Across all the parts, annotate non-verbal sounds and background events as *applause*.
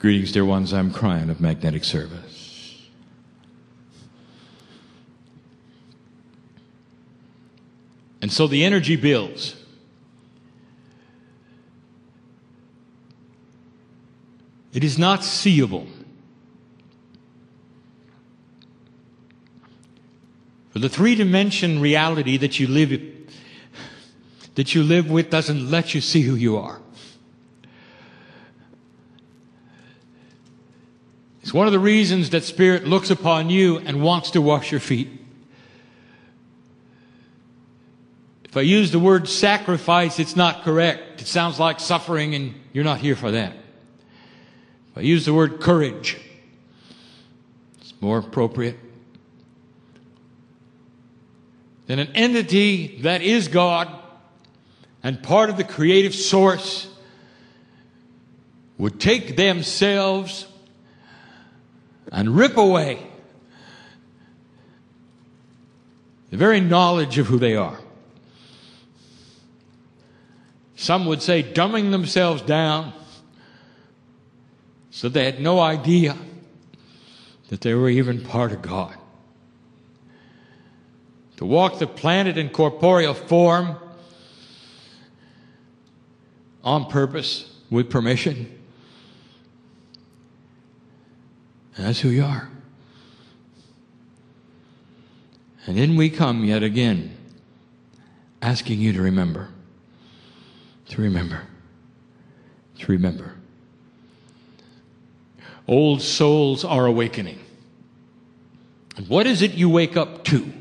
Greetings, dear ones. I'm Kryon of Magnetic Service. And so the energy builds. It is not seeable. For the three dimension reality that you live that you live with doesn't let you see who you are. It's one of the reasons that Spirit looks upon you and wants to wash your feet. If I use the word sacrifice, it's not correct. It sounds like suffering, and you're not here for that. If I use the word courage, it's more appropriate. Then an entity that is God and part of the creative source would take themselves and rip away the very knowledge of who they are. Some would say dumbing themselves down so they had no idea that they were even part of God. To walk the planet in corporeal form on purpose with permission. And that's who you are. And in we come yet again, asking you to remember, to remember, to remember. Old souls are awakening. And what is it you wake up to?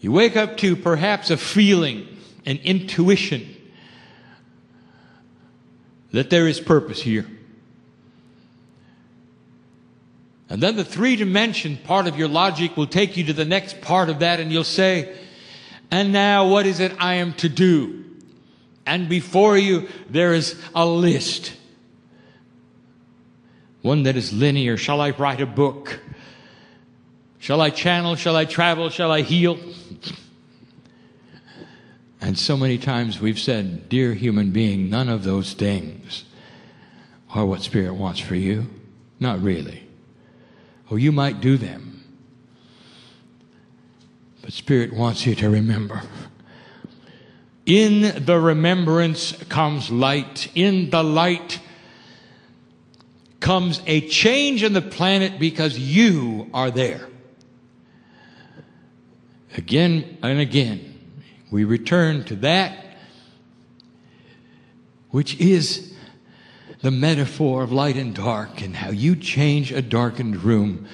You wake up to perhaps a feeling, an intuition that there is purpose here. And then the three dimension part of your logic will take you to the next part of that, and you'll say, And now what is it I am to do? And before you, there is a list. One that is linear. Shall I write a book? Shall I channel? Shall I travel? Shall I heal? And so many times we've said, Dear human being, none of those things are what Spirit wants for you. Not really. Oh, you might do them. But Spirit wants you to remember. In the remembrance comes light. In the light comes a change in the planet because you are there. Again and again, we return to that which is the metaphor of light and dark and how you change a darkened room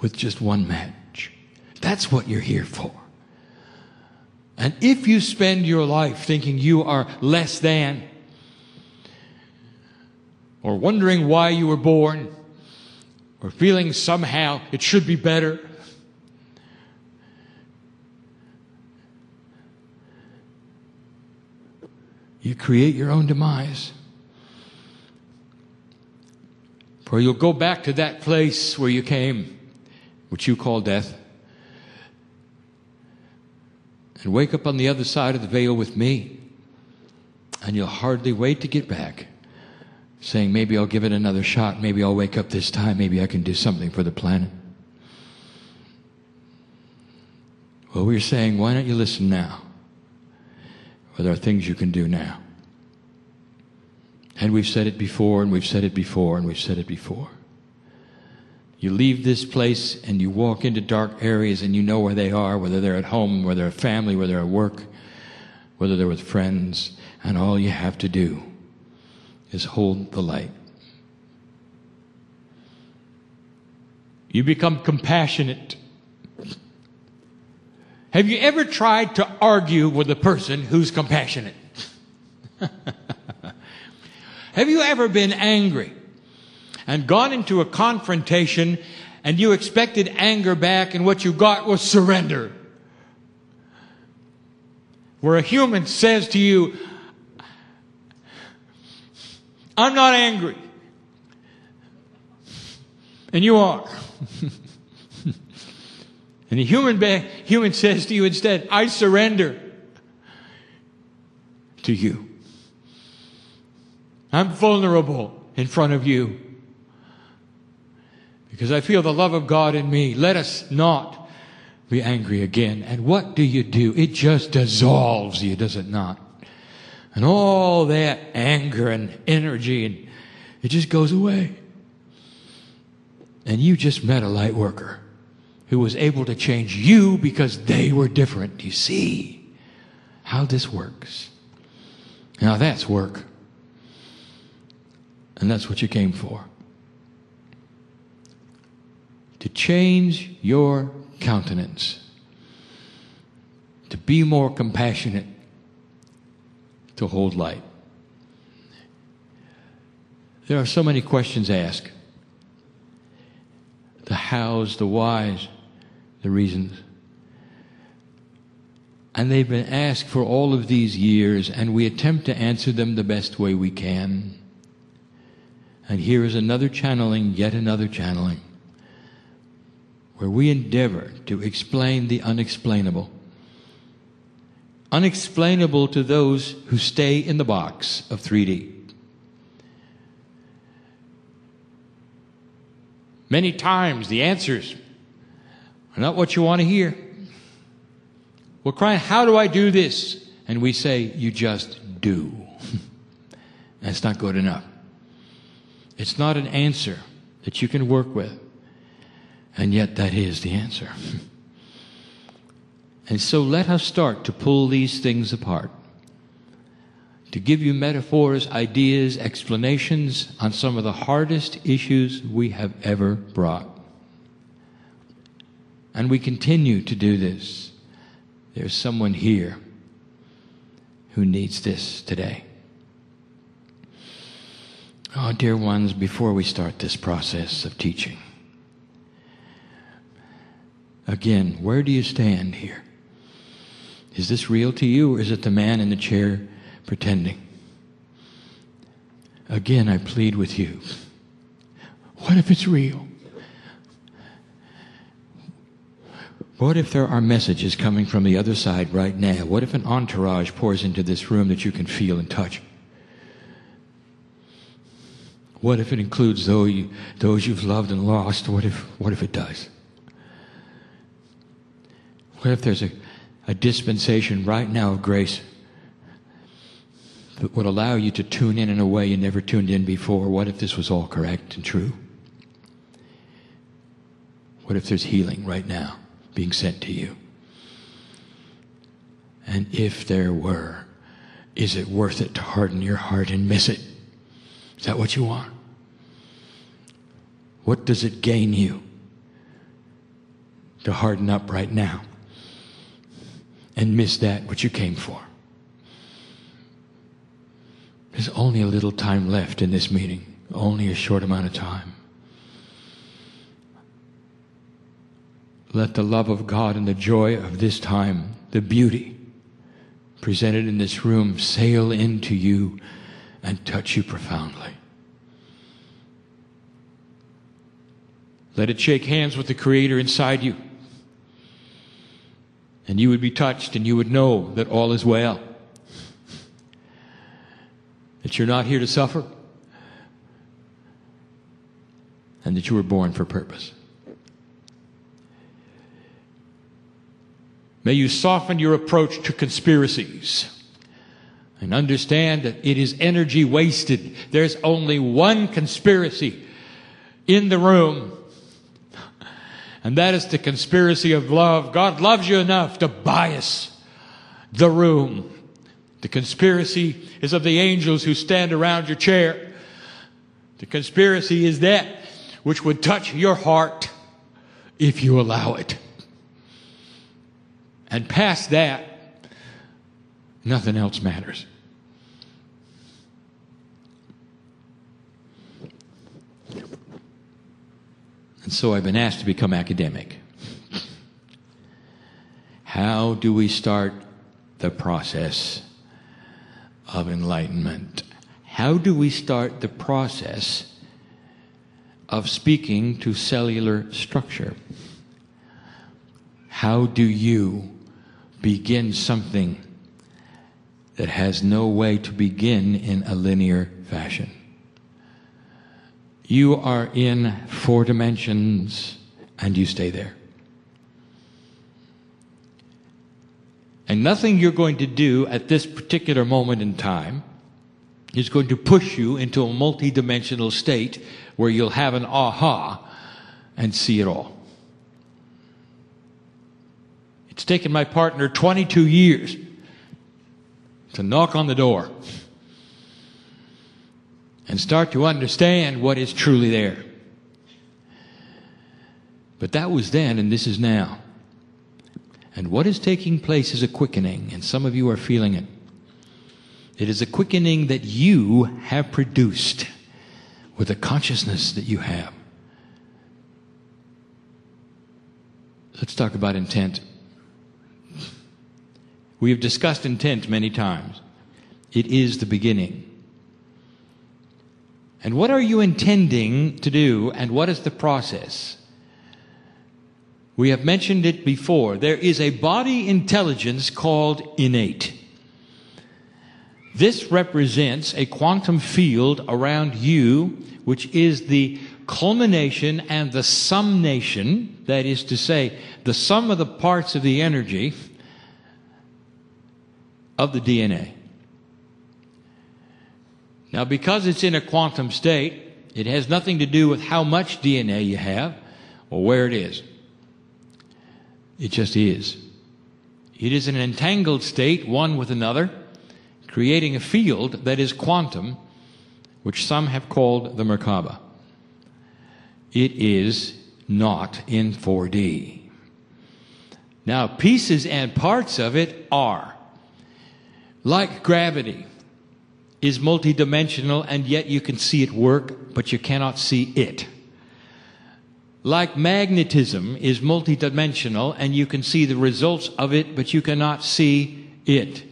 with just one match. That's what you're here for. And if you spend your life thinking you are less than, or wondering why you were born, or feeling somehow it should be better, you create your own demise. For you'll go back to that place where you came, which you call death, and wake up on the other side of the veil with me, and you'll hardly wait to get back, saying, Maybe I'll give it another shot, maybe I'll wake up this time, maybe I can do something for the planet. Well, we're saying, Why don't you listen now? Well, there are things you can do now. And we've said it before, and we've said it before, and we've said it before. You leave this place and you walk into dark areas and you know where they are, whether they're at home, whether they're at family, whether they're at work, whether they're with friends, and all you have to do is hold the light. You become compassionate. Have you ever tried to argue with a person who's compassionate? *laughs* Have you ever been angry and gone into a confrontation and you expected anger back and what you got was surrender? Where a human says to you, I'm not angry. And you are. *laughs* and the human, human says to you instead, I surrender to you. I'm vulnerable. in front of you. Because I feel the love of God in me. Let us not be angry again. And what do you do? It just dissolves you, does it not? And all that anger and energy and it just goes away. And you just met a light worker who was able to change you because they were different. You see how this works. Now that's work. And that's what you came for. To change your countenance, to be more compassionate, to hold light. There are so many questions asked the hows, the whys, the reasons. And they've been asked for all of these years, and we attempt to answer them the best way we can. And here is another channeling, yet another channeling, where we endeavor to explain the unexplainable. Unexplainable to those who stay in the box of 3D. Many times the answers are not what you want to hear. We're crying, How do I do this? And we say, You just do. *laughs* That's not good enough. It's not an answer that you can work with. And yet, that is the answer. *laughs* and so, let us start to pull these things apart, to give you metaphors, ideas, explanations on some of the hardest issues we have ever brought. And we continue to do this. There's someone here who needs this today. Oh, dear ones, before we start this process of teaching, again, where do you stand here? Is this real to you, or is it the man in the chair pretending? Again, I plead with you. What if it's real? What if there are messages coming from the other side right now? What if an entourage pours into this room that you can feel and touch? What if it includes those, you, those you've loved and lost? What if, what if it does? What if there's a, a dispensation right now of grace that would allow you to tune in in a way you never tuned in before? What if this was all correct and true? What if there's healing right now? being sent to you? And if there were, is it worth it to harden your heart and miss it? Is that what you want? What does it gain you to harden up right now and miss that which you came for? There's only a little time left in this meeting, only a short amount of time. Let the love of God and the joy of this time, the beauty presented in this room, sail into you and touch you profoundly. Let it shake hands with the Creator inside you. And you would be touched and you would know that all is well. That you're not here to suffer. And that you were born for purpose. May you soften your approach to conspiracies and understand that it is energy wasted. There's only one conspiracy in the room, and that is the conspiracy of love. God loves you enough to bias the room. The conspiracy is of the angels who stand around your chair. The conspiracy is that which would touch your heart if you allow it. And past that, nothing else matters. And so I've been asked to become academic. How do we start the process of enlightenment? How do we start the process of speaking to cellular structure? How do you begin something that has no way to begin in a linear fashion. You are in four dimensions and you stay there. And nothing you're going to do at this particular moment in time is going to push you into a multidimensional state where you'll have an aha and see it all. It's taken my partner 22 years to knock on the door and start to understand what is truly there. But that was then, and this is now. And what is taking place is a quickening, and some of you are feeling it. It is a quickening that you have produced with the consciousness that you have. Let's talk about intent. We have discussed intent many times. It is the beginning. And what are you intending to do, and what is the process? We have mentioned it before. There is a body intelligence called innate. This represents a quantum field around you, which is the culmination and the summation, that is to say, the sum of the parts of the energy of the DNA. Now, because it's in a quantum state, it has nothing to do with how much DNA you have or where it is. It just is. It is an entangled state, one with another, creating a field that is quantum, which some have called the Merkaba. It is not in 4D. Now, pieces and parts of it are. Like gravity is multidimensional, and yet you can see it work, but you cannot see it. Like magnetism is multidimensional, and you can see the results of it, but you cannot see it.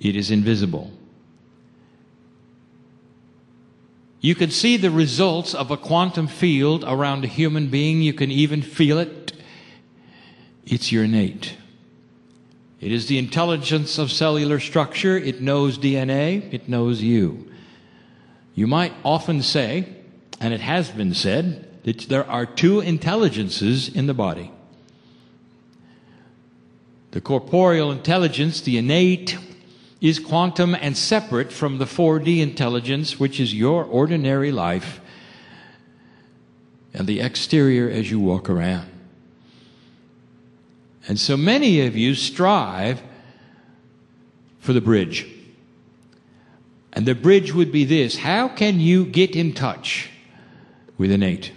It is invisible. You can see the results of a quantum field around a human being. You can even feel it. It's your innate. It is the intelligence of cellular structure. It knows DNA. It knows you. You might often say, and it has been said, that there are two intelligences in the body. The corporeal intelligence, the innate, is quantum and separate from the 4D intelligence, which is your ordinary life and the exterior as you walk around. And so many of you strive for the bridge. And the bridge would be this how can you get in touch with innate?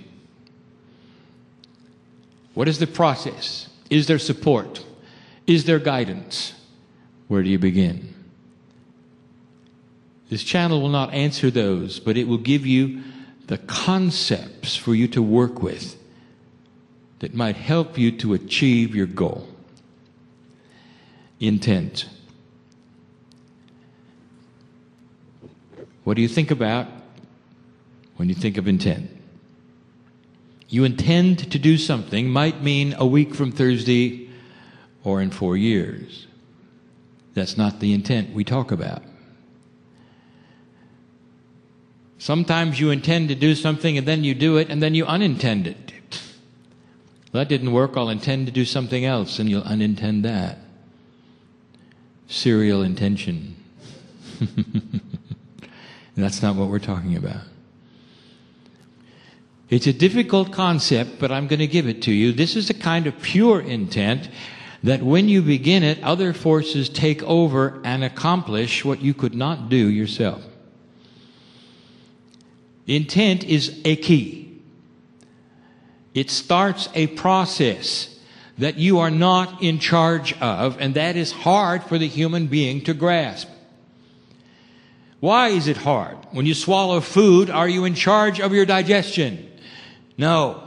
What is the process? Is there support? Is there guidance? Where do you begin? This channel will not answer those, but it will give you the concepts for you to work with that might help you to achieve your goal. Intent. What do you think about when you think of intent? You intend to do something might mean a week from Thursday or in four years. That's not the intent we talk about. Sometimes you intend to do something and then you do it and then you unintend it. That didn't work. I'll intend to do something else, and you'll unintend that. Serial intention. *laughs* that's not what we're talking about. It's a difficult concept, but I'm going to give it to you. This is the kind of pure intent that when you begin it, other forces take over and accomplish what you could not do yourself. Intent is a key. It starts a process that you are not in charge of, and that is hard for the human being to grasp. Why is it hard? When you swallow food, are you in charge of your digestion? No.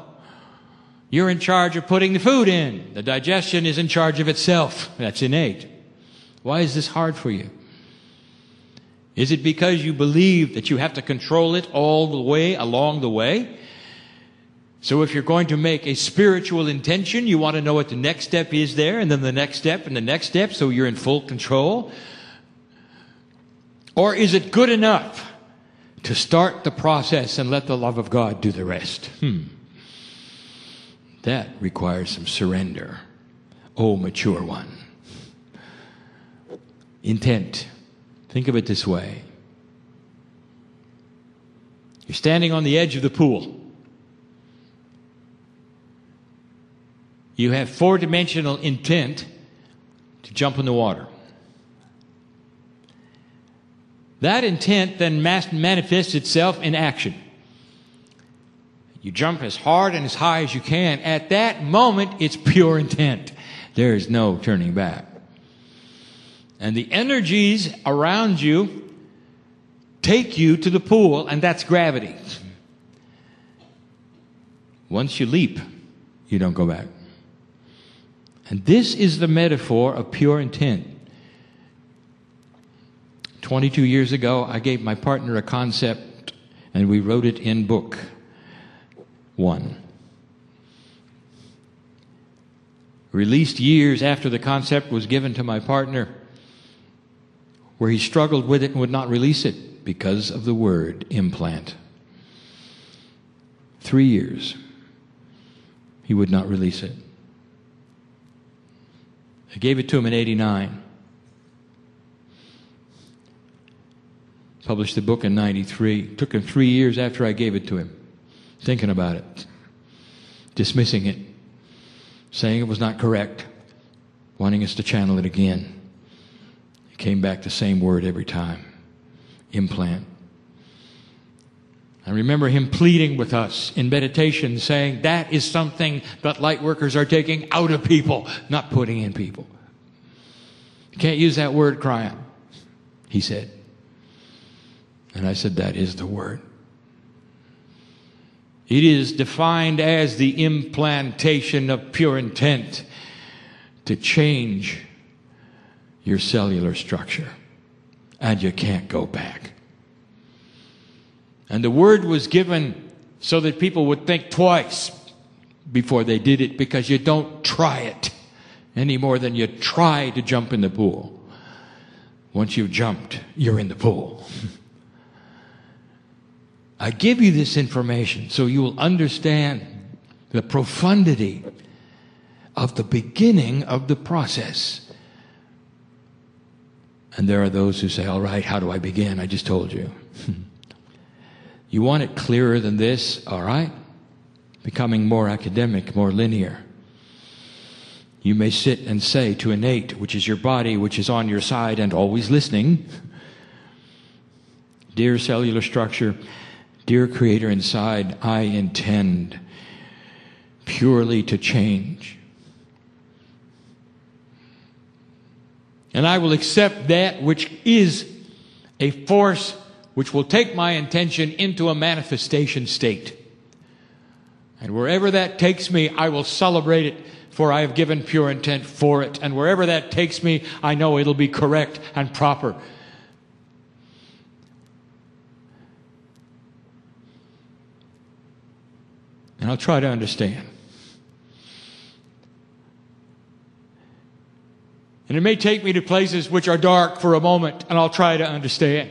You're in charge of putting the food in. The digestion is in charge of itself. That's innate. Why is this hard for you? Is it because you believe that you have to control it all the way along the way? So if you're going to make a spiritual intention, you want to know what the next step is there, and then the next step, and the next step, so you're in full control? Or is it good enough to start the process and let the love of God do the rest. Hmm. That requires some surrender. Oh, mature one. Intent. Think of it this way you're standing on the edge of the pool. You have four dimensional intent to jump in the water. That intent then manifests itself in action. You jump as hard and as high as you can. At that moment, it's pure intent. There is no turning back. And the energies around you take you to the pool, and that's gravity. Once you leap, you don't go back. And this is the metaphor of pure intent. 22 years ago, I gave my partner a concept and we wrote it in book one. Released years after the concept was given to my partner, where he struggled with it and would not release it because of the word implant. Three years, he would not release it. I gave it to him in 89. Published the book in 93. Took him three years after I gave it to him, thinking about it, dismissing it, saying it was not correct, wanting us to channel it again. It came back the same word every time implant. I remember him pleading with us in meditation, saying that is something that light workers are taking out of people, not putting in people. You can't use that word, Kryon, he said. And I said, that is the word. It is defined as the implantation of pure intent to change your cellular structure. And you can't go back. And the word was given so that people would think twice before they did it because you don't try it any more than you try to jump in the pool. Once you've jumped, you're in the pool. *laughs* I give you this information so you will understand the profundity of the beginning of the process. And there are those who say, All right, how do I begin? I just told you. *laughs* You want it clearer than this, all right? Becoming more academic, more linear. You may sit and say to innate, which is your body, which is on your side and always listening, Dear cellular structure, dear creator inside, I intend purely to change. And I will accept that which is a force which will take my intention into a manifestation state. And wherever that takes me, I will celebrate it, for I have given pure intent for it. And wherever that takes me, I know it'll be correct and proper. And I'll try to understand. And it may take me to places which are dark for a moment, and I'll try to understand.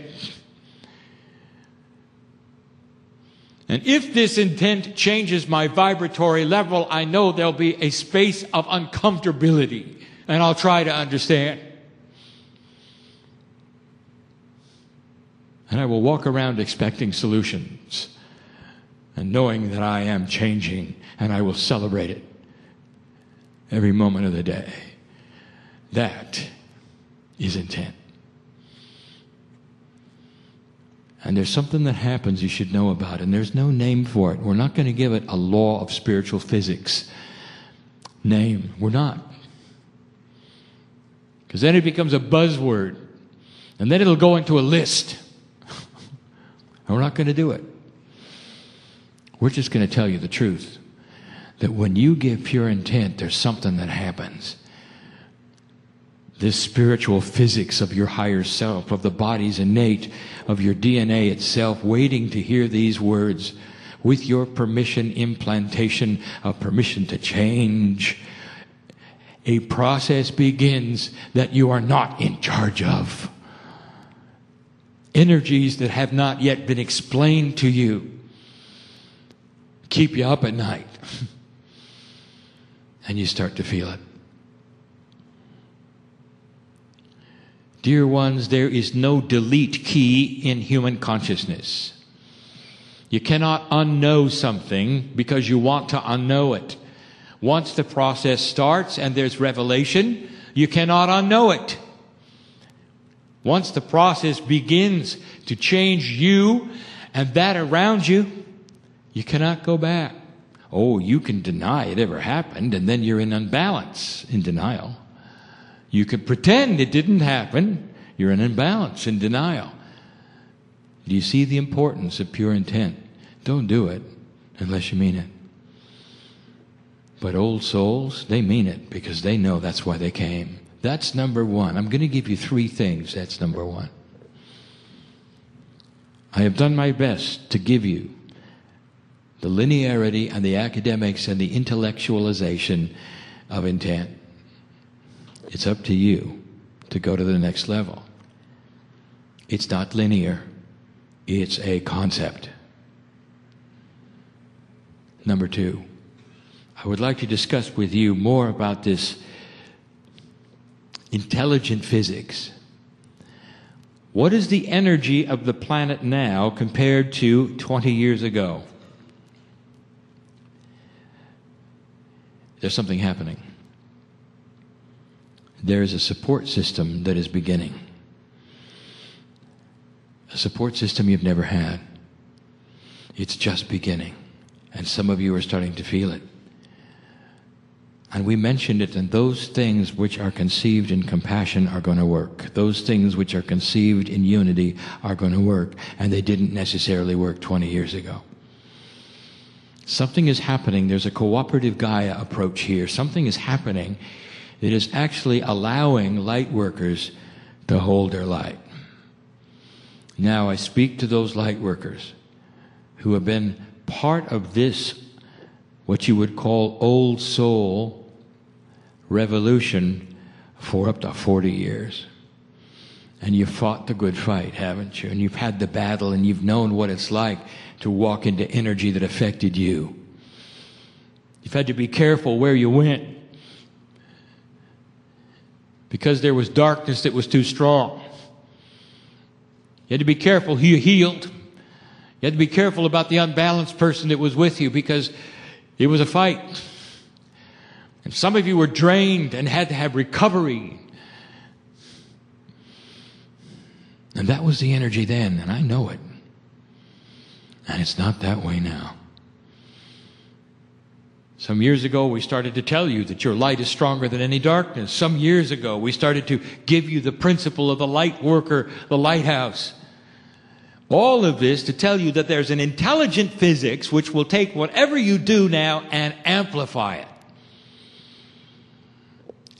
And if this intent changes my vibratory level, I know there'll be a space of uncomfortability, and I'll try to understand. And I will walk around expecting solutions and knowing that I am changing, and I will celebrate it every moment of the day. That is intent. And there's something that happens you should know about, and there's no name for it. We're not going to give it a law of spiritual physics name. We're not. Because then it becomes a buzzword, and then it'll go into a list. *laughs* and we're not going to do it. We're just going to tell you the truth that when you give pure intent, there's something that happens this spiritual physics of your higher self, of the body's innate, of your DNA itself, waiting to hear these words with your permission, implantation of permission to change. A process begins that you are not in charge of. energies that have not yet been explained to you keep you up at night. *laughs* and you start to feel it. Dear ones, there is no delete key in human consciousness. You cannot unknow something because you want to unknow it. Once the process starts and there's revelation, you cannot unknow it. Once the process begins to change you and that around you, you cannot go back. Oh, you can deny it ever happened and then you're in unbalance in denial. You can pretend it didn't happen. You're in imbalance, in denial. Do you see the importance of pure intent? Don't do it unless you mean it. But old souls, they mean it because they know that's why they came. That's number one. I'm going to give you three things. That's number one. I have done my best to give you the linearity and the academics and the intellectualization of intent. It's up to you to go to the next level. It's not linear, it's a concept. Number two, I would like to discuss with you more about this intelligent physics. What is the energy of the planet now compared to 20 years ago? There's something happening there is a support system that is beginning. A support system you've never had. It's just beginning. And some of you are starting to feel it. And we mentioned it, and those things which are conceived in compassion are going to work. Those things which are conceived in unity are going to work. And they didn't necessarily work 20 years ago. Something is happening. There's a cooperative Gaia approach here. Something is happening it is actually allowing light workers to hold their light. Now I speak to those light workers who have been part of this, what you would call old soul revolution for up to 40 years. And you've fought the good fight, haven't you? And you've had the battle and you've known what it's like to walk into energy that affected you. You've had to be careful where you went because there was darkness that was too strong. You had to be careful who you healed. You had to be careful about the unbalanced person that was with you because it was a fight. And some of you were drained and had to have recovery. And that was the energy then, and I know it. And it's not that way now. Some years ago, we started to tell you that your light is stronger than any darkness. Some years ago, we started to give you the principle of the light worker, the lighthouse. All of this to tell you that there's an intelligent physics which will take whatever you do now and amplify it.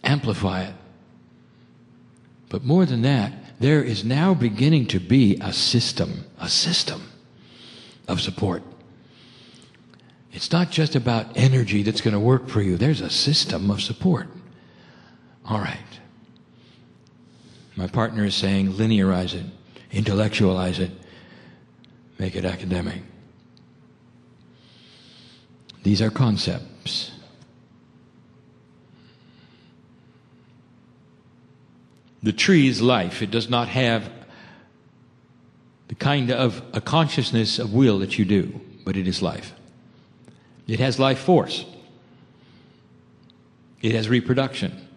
Amplify it. But more than that, there is now beginning to be a system, a system of support. It's not just about energy that's going to work for you, there's a system of support. All right. My partner is saying linearize it, intellectualize it, make it academic. These are concepts. The tree is life. It does not have the kind of a consciousness of will that you do, but it is life. It has life force. It has reproduction.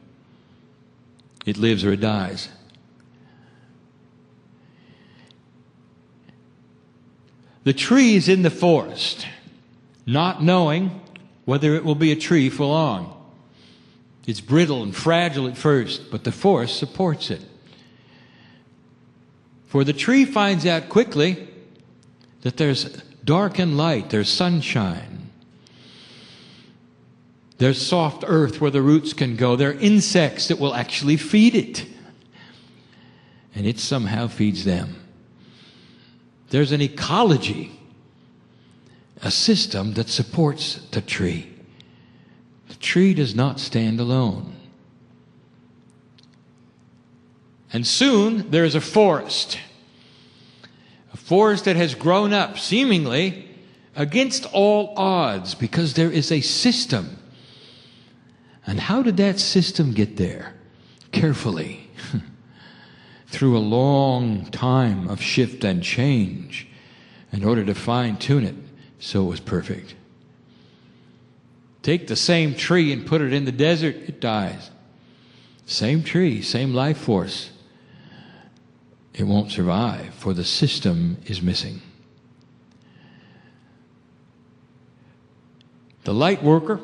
It lives or it dies. The tree is in the forest, not knowing whether it will be a tree for long. It's brittle and fragile at first, but the forest supports it. For the tree finds out quickly that there's dark and light, there's sunshine, there's soft earth where the roots can go. There are insects that will actually feed it. And it somehow feeds them. There's an ecology, a system that supports the tree. The tree does not stand alone. And soon there is a forest. a forest that has grown up seemingly against all odds because there is a system. And how did that system get there? Carefully. *laughs* Through a long time of shift and change in order to fine tune it so it was perfect. Take the same tree and put it in the desert, it dies. Same tree, same life force. It won't survive, for the system is missing. The light worker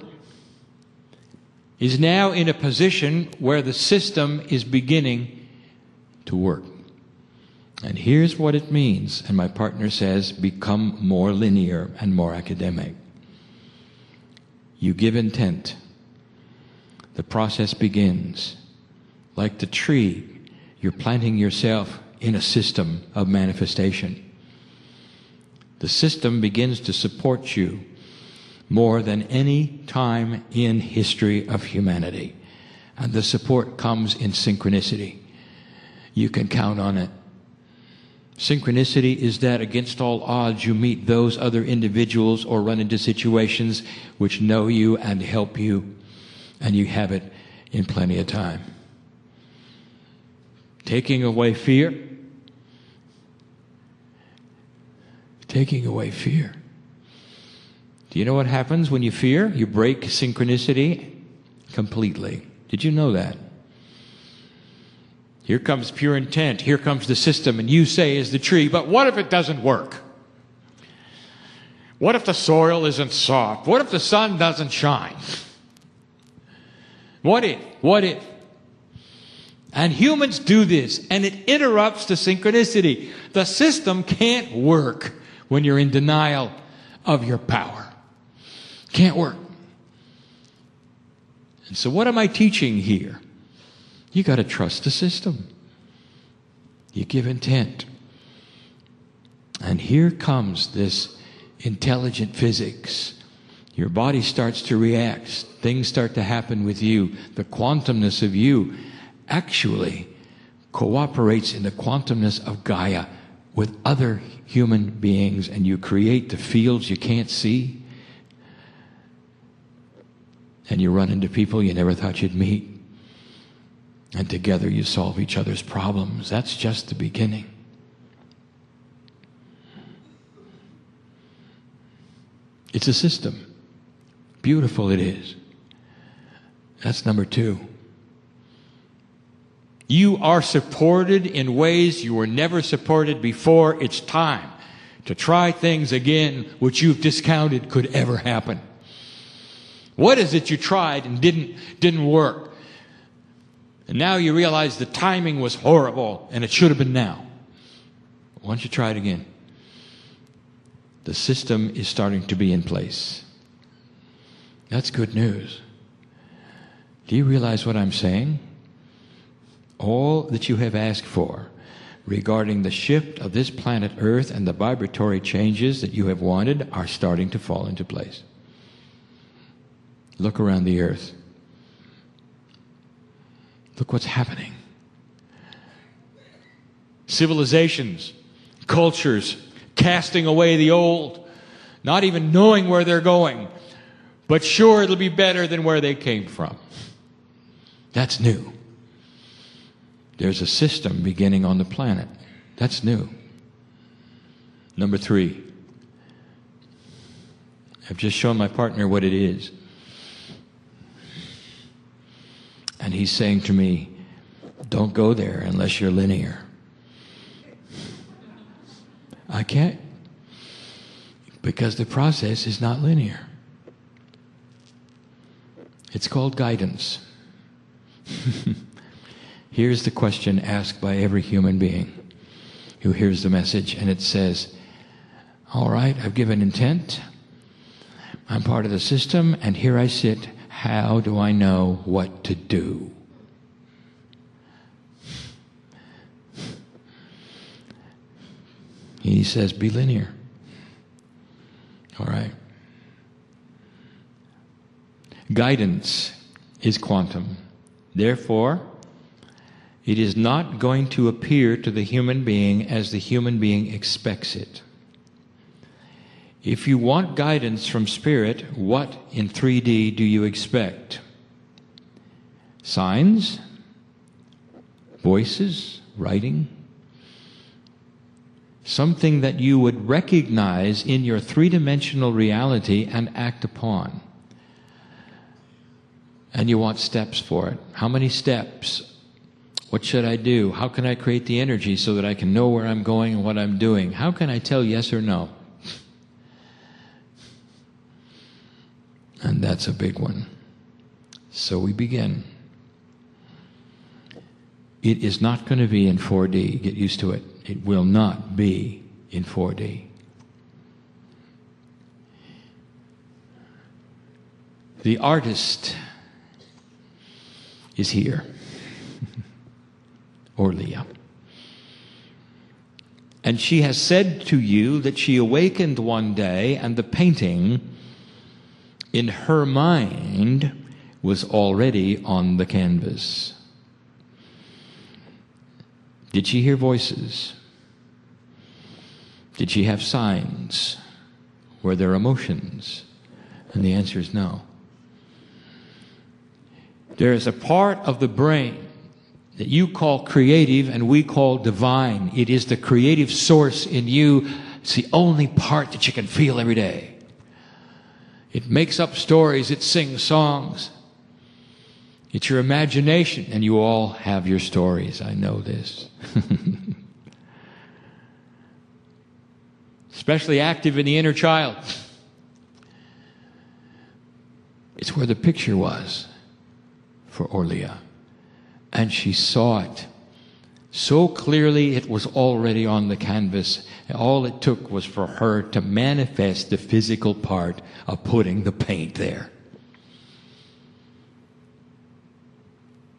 is now in a position where the system is beginning to work. And here's what it means, and my partner says become more linear and more academic. You give intent. The process begins. Like the tree, you're planting yourself in a system of manifestation. The system begins to support you more than any time in history of humanity. And the support comes in synchronicity. You can count on it. Synchronicity is that against all odds you meet those other individuals or run into situations which know you and help you, and you have it in plenty of time. Taking away fear, taking away fear. Do you know what happens when you fear? You break synchronicity completely. Did you know that? Here comes pure intent. Here comes the system, and you say is the tree, but what if it doesn't work? What if the soil isn't soft? What if the sun doesn't shine? What if? What if? And humans do this, and it interrupts the synchronicity. The system can't work when you're in denial of your power. Can't work. And so, what am I teaching here? You got to trust the system. You give intent. And here comes this intelligent physics. Your body starts to react. Things start to happen with you. The quantumness of you actually cooperates in the quantumness of Gaia with other human beings, and you create the fields you can't see. And you run into people you never thought you'd meet and together you solve each other's problems. That's just the beginning. It's a system. Beautiful it is. That's number two. You are supported in ways you were never supported before. It's time to try things again which you've discounted could ever happen. What is it you tried and didn't, didn't work? And now you realize the timing was horrible and it should have been now. Why don't you try it again? The system is starting to be in place. That's good news. Do you realize what I'm saying? All that you have asked for regarding the shift of this planet Earth and the vibratory changes that you have wanted are starting to fall into place. Look around the earth. Look what's happening. Civilizations, cultures, casting away the old, not even knowing where they're going, but sure it'll be better than where they came from. That's new. There's a system beginning on the planet. That's new. Number three, I've just shown my partner what it is. And he's saying to me, Don't go there unless you're linear. I can't, because the process is not linear. It's called guidance. *laughs* Here's the question asked by every human being who hears the message, and it says, All right, I've given intent. I'm part of the system, and here I sit how do I know what to do? He says, be linear. All right. Guidance is quantum. Therefore, it is not going to appear to the human being as the human being expects it. If you want guidance from Spirit, what in 3D do you expect? Signs? Voices? Writing? Something that you would recognize in your three dimensional reality and act upon. And you want steps for it. How many steps? What should I do? How can I create the energy so that I can know where I'm going and what I'm doing? How can I tell yes or no? And that's a big one. So we begin. It is not going to be in 4D. Get used to it. It will not be in 4D. The artist is here, *laughs* Orlia. And she has said to you that she awakened one day and the painting in her mind was already on the canvas. Did she hear voices? Did she have signs? Were there emotions? And the answer is no. There is a part of the brain that you call creative and we call divine. It is the creative source in you. It's the only part that you can feel every day. It makes up stories, it sings songs. It's your imagination, and you all have your stories. I know this. *laughs* Especially active in the inner child. It's where the picture was for Orlia. And she saw it so clearly it was already on the canvas. All it took was for her to manifest the physical part of putting the paint there.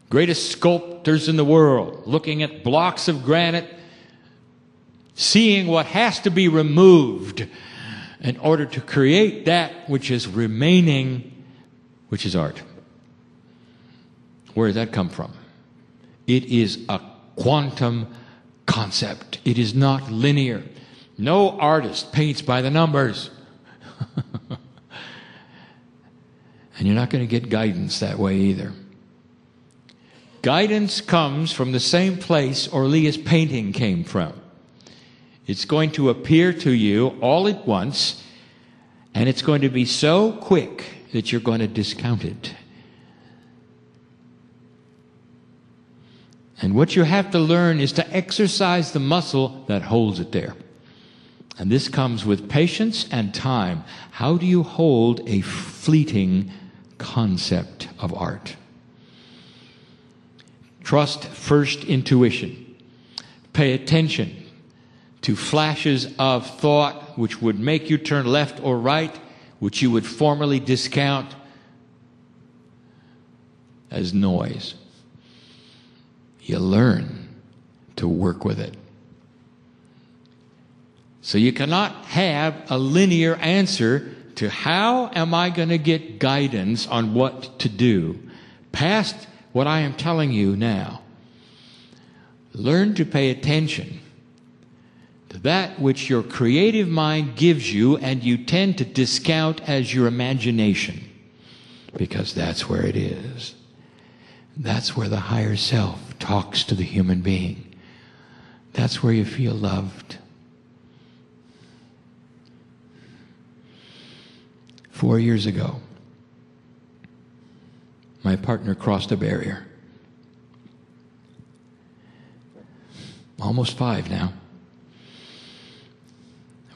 Greatest sculptors in the world, looking at blocks of granite, seeing what has to be removed in order to create that which is remaining, which is art. Where did that come from? It is a quantum concept. It is not linear. No artist paints by the numbers. *laughs* and you're not going to get guidance that way either. Guidance comes from the same place Orlia's painting came from. It's going to appear to you all at once, and it's going to be so quick that you're going to discount it. And what you have to learn is to exercise the muscle that holds it there. And this comes with patience and time. How do you hold a fleeting concept of art? Trust first intuition. Pay attention to flashes of thought which would make you turn left or right, which you would formerly discount as noise you learn to work with it. So you cannot have a linear answer to how am I going to get guidance on what to do past what I am telling you now. Learn to pay attention to that which your creative mind gives you and you tend to discount as your imagination because that's where it is. That's where the higher self talks to the human being. That's where you feel loved. Four years ago, my partner crossed a barrier. Almost five now.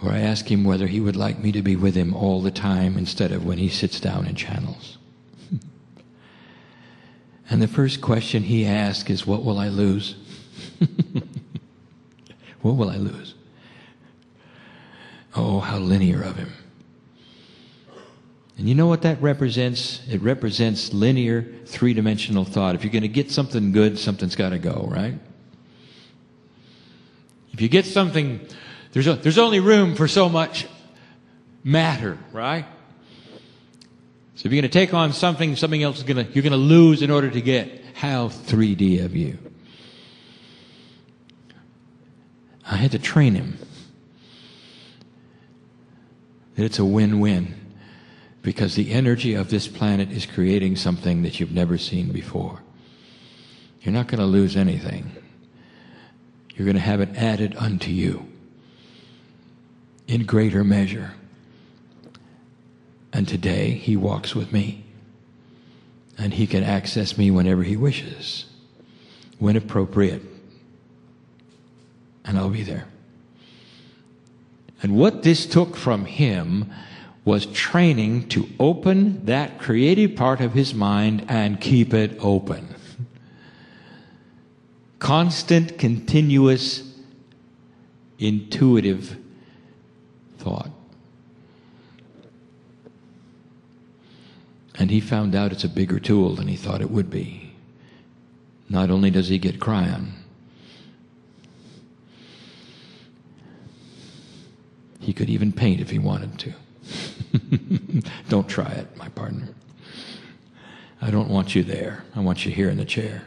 Where I asked him whether he would like me to be with him all the time instead of when he sits down and channels. *laughs* And the first question he asks is, What will I lose? *laughs* what will I lose? Oh, how linear of him. And you know what that represents? It represents linear, three dimensional thought. If you're going to get something good, something's got to go, right? If you get something, there's, a, there's only room for so much matter, right? So if you're going to take on something, something else is going to, you're going to lose in order to get how 3D of you. I had to train him. That it's a win win because the energy of this planet is creating something that you've never seen before. You're not going to lose anything. You're going to have it added unto you in greater measure. And today, He walks with me. And He can access me whenever He wishes, when appropriate. And I'll be there. And what this took from Him was training to open that creative part of His mind and keep it open. Constant, continuous, intuitive thought. And he found out it's a bigger tool than he thought it would be. Not only does he get Kryon, he could even paint if he wanted to. *laughs* don't try it, my partner. I don't want you there. I want you here in the chair.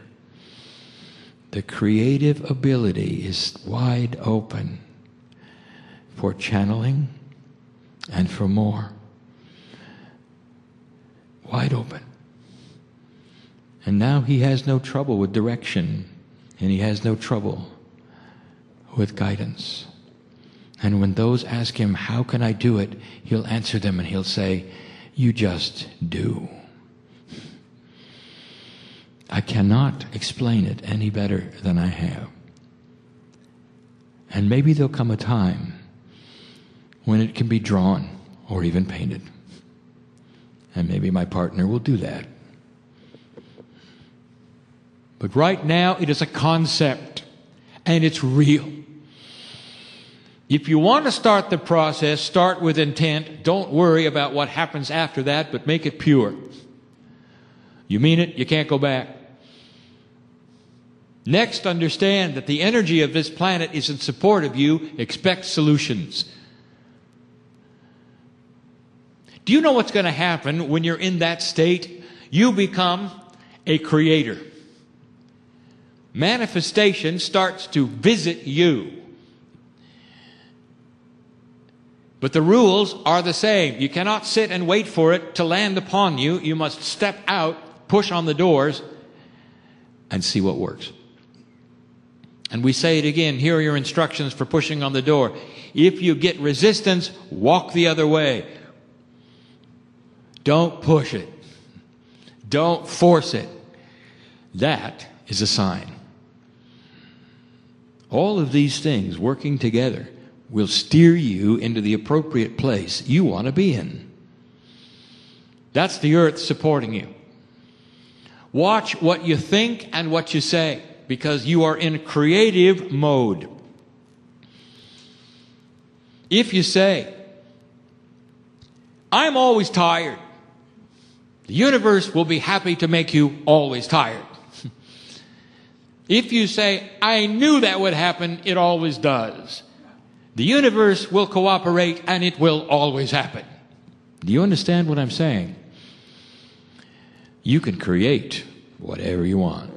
The creative ability is wide open for channeling and for more. Wide open. And now he has no trouble with direction, and he has no trouble with guidance. And when those ask him, How can I do it? he'll answer them and he'll say, You just do. I cannot explain it any better than I have. And maybe there'll come a time when it can be drawn or even painted. And maybe my partner will do that. But right now, it is a concept and it's real. If you want to start the process, start with intent. Don't worry about what happens after that, but make it pure. You mean it, you can't go back. Next, understand that the energy of this planet is in support of you. Expect solutions. Do you know what's going to happen when you're in that state? You become a creator. Manifestation starts to visit you. But the rules are the same. You cannot sit and wait for it to land upon you. You must step out, push on the doors, and see what works. And we say it again. Here are your instructions for pushing on the door. If you get resistance, walk the other way. Don't push it. Don't force it. That is a sign. All of these things working together will steer you into the appropriate place you want to be in. That's the earth supporting you. Watch what you think and what you say because you are in creative mode. If you say, I'm always tired, the universe will be happy to make you always tired. *laughs* if you say, I knew that would happen, it always does. The universe will cooperate and it will always happen. Do you understand what I'm saying? You can create whatever you want.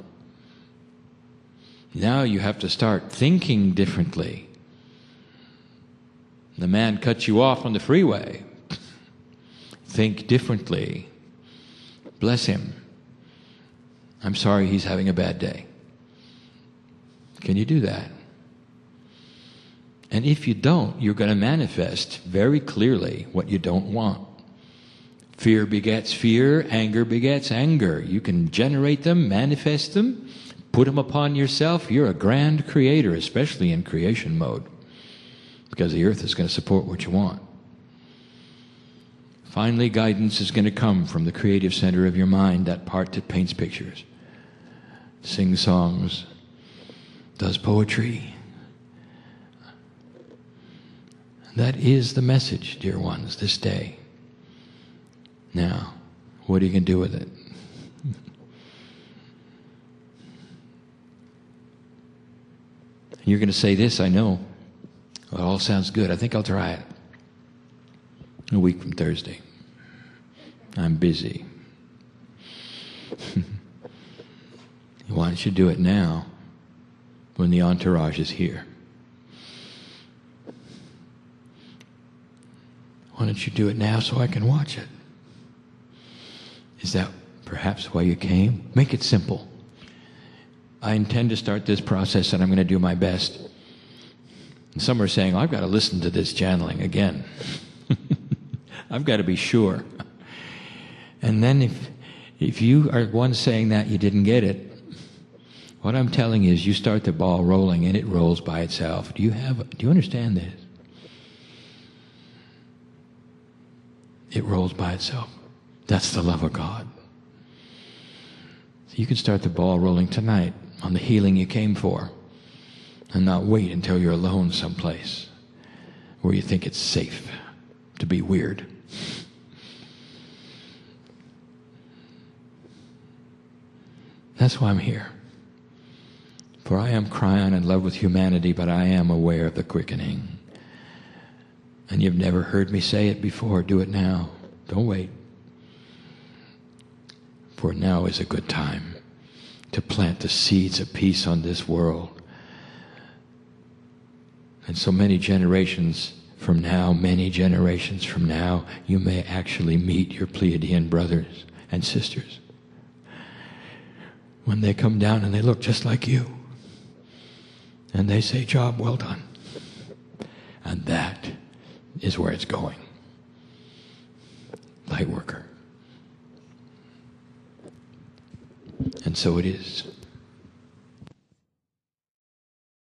Now you have to start thinking differently. The man cuts you off on the freeway. Think differently. Bless him. I'm sorry he's having a bad day. Can you do that? And if you don't, you're going to manifest very clearly what you don't want. Fear begets fear, anger begets anger. You can generate them, manifest them, put them upon yourself. You're a grand creator, especially in creation mode, because the earth is going to support what you want. Finally, guidance is going to come from the creative center of your mind, that part that paints pictures, sings songs, does poetry. That is the message, dear ones, this day. Now, what are you going to do with it? *laughs* You're going to say this, I know. Well, it all sounds good. I think I'll try it. A week from Thursday. I'm busy. *laughs* Why don't you do it now when the entourage is here? Why don't you do it now so I can watch it? Is that perhaps why you came? Make it simple. I intend to start this process and I'm going to do my best. And some are saying, I've got to listen to this channeling again. *laughs* I've got to be sure. And then if, if you are one saying that you didn't get it, what I'm telling you is you start the ball rolling and it rolls by itself. Do you have do you understand this? It rolls by itself. That's the love of God. So you can start the ball rolling tonight on the healing you came for and not wait until you're alone someplace where you think it's safe to be weird. That's why I'm here. For I am Kryon in love with humanity, but I am aware of the quickening. And you've never heard me say it before. Do it now. Don't wait. For now is a good time to plant the seeds of peace on this world. And so many generations from now, many generations from now, you may actually meet your Pleiadian brothers and sisters when they come down and they look just like you. And they say, Job well done. And that is where it's going. Light worker. And so it is.